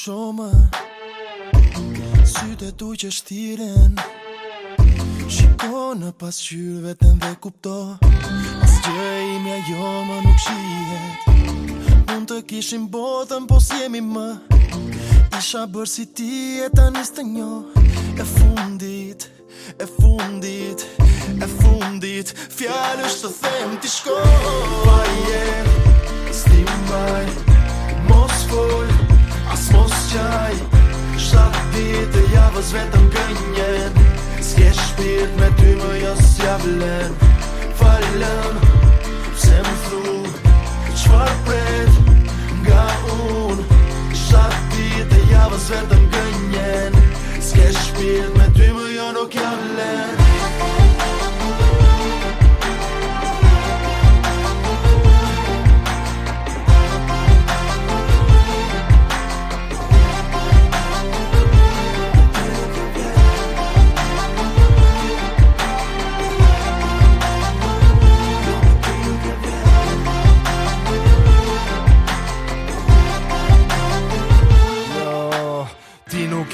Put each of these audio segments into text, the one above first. shoma Sytë e tu që shtiren Shiko në pas qyrë vetën dhe kupto As gjë imja jo më nuk shihet Unë të kishim botën po s'jemi më Isha bërë si ti e ta njës të njo E fundit, e fundit, e fundit Fjallë është të them t'i shko të javës vetëm gënjen S'ke shpirt me ty më jos javlen Falem, pëse më thru Qëfar pret nga un Shati të javës vetëm gënjen S'ke shpirt me ty më jo nuk javlen Shati të javës vetëm gënjen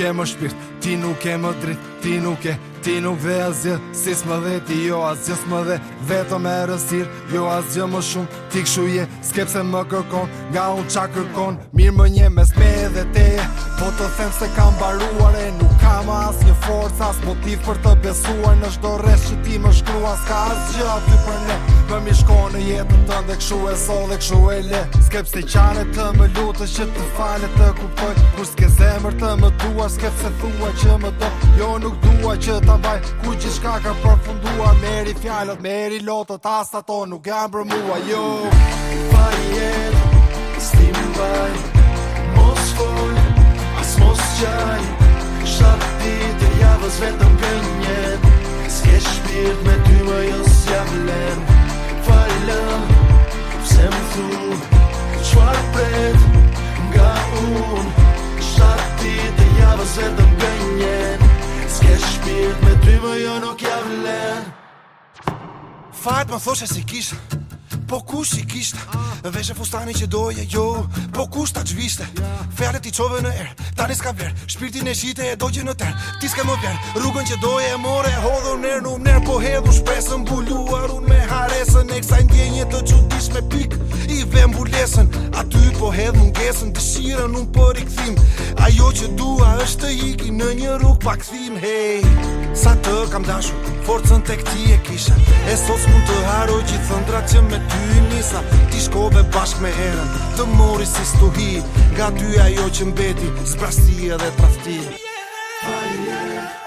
e më shpirt Ti nuk e më ti nuk e ti nuk ve asgjë Si s'më dhe ti jo asgjë s'më dhe Veto me rësir jo asgjë më shumë Ti këshu je skep se më kërkon Nga unë qa kërkon Mirë më një mes me dhe te Po të them se kam baruar e nuk kam as një forcë As motiv për të besuar në shdo resh që ti më shkrua S'ka asgjë aty për ne Për mi shko në jetën të ndë këshu e so dhe këshu e le Skep se të më lutë që të fale të kupoj Kur s'ke zemër të më duar skep se thua që më do Jo nuk dua që ta vaj Kuj gjithka ka përfundua Meri fjallot, meri lotot Asta to nuk jam për mua Jo, vaj jetë Stim vaj Mos foj, as mos qaj Shatë dit e javës vetëm për njët S'ke shpirt me ty më jos jam lem Falem, pëse më thu Qfar pretë më jo nuk jam len Fatë më thoshe si kisht Po kush i kisht Veshe fustani që doje jo Po kush ta gjviste Fjallet i qove në er Tani s'ka ver Shpirtin e shite e doje në ter Ti s'ke më ver Rrugën që doje e more Hodhur ner në er, ner Po hedhu shpresën Bulluar unë me haresën E kësa ndjenje të qutish me pik I ve bulesën Aty po hedhë mungesën Dëshiren unë për i këthim që dua është të hiki në një rrug pak thim hej Sa të kam dashu, forcën të këti e kisha E sos mund të haroj që thëndra që me ty nisa Ti shkove bashk me herën, të mori si stuhi Ga ty ajo që mbeti, zbrasia dhe trafti Fajnë yeah.